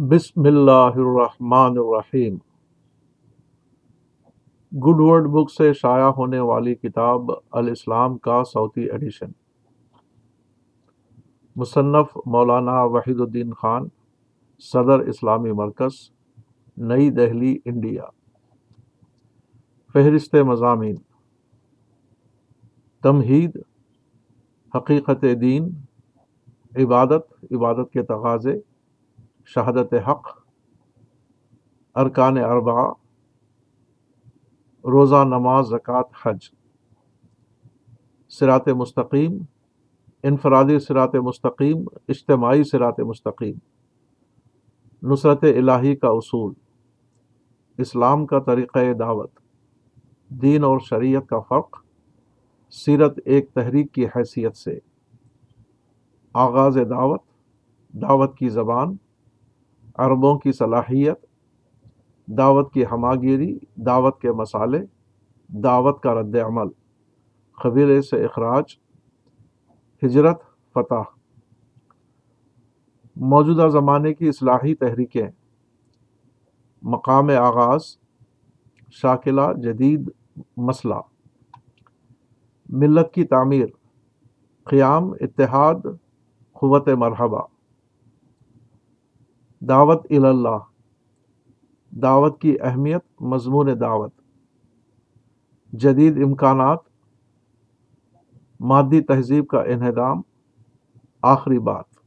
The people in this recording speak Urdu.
بسم اللہ الرحمن الرحیم۔ گڈ ورڈ بک سے شائع ہونے والی کتاب الاسلام کا صوتی ایڈیشن۔ مصنف مولانا وحید الدین خان، صدر اسلامی مرکز، نئی دہلی، انڈیا۔ فہرست مضامین۔ تمہید، حقیقت دین، عبادت عبادت کے تقاضے۔ شہادت حق، ارکان اربع روزہ، نماز، زکوٰۃ، حج۔ سرات مستقیم، انفرادی سرات مستقیم، اجتماعی سرات مستقیم۔ نصرت الہی کا اصول، اسلام کا طریقہ دعوت۔ دین اور شریعت کا فرق، سیرت ایک تحریک کی حیثیت سے۔ آغاز دعوت دعوت کی زبان۔ عربوں کی صلاحیت، دعوت کی ہماگیری، دعوت کے مسالے، دعوت کا رد عمل، قبیلے سے اخراج، ہجرت، فتح۔ موجودہ زمانے کی اصلاحی تحریکیں، مقام آغاز، شاکلہ، جدید مسئلہ۔ ملت کی تعمیر، قیام، اتحاد، قوت مرحبہ۔ دعوت اللہ۔ دعوت کی اہمیت، مضمون دعوت۔ جدید امکانات، مادی تہذیب کا انہدام، آخری بات۔